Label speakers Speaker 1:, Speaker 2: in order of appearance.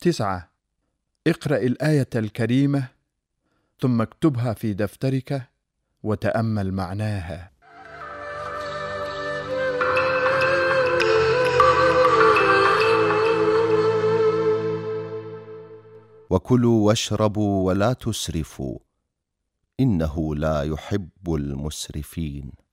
Speaker 1: تسعة. اقرأ الآية الكريمة ثم اكتبها في دفترك وتأمل معناها.
Speaker 2: وكلوا واشربوا ولا تسرفوا إنه لا يحب المسرفين.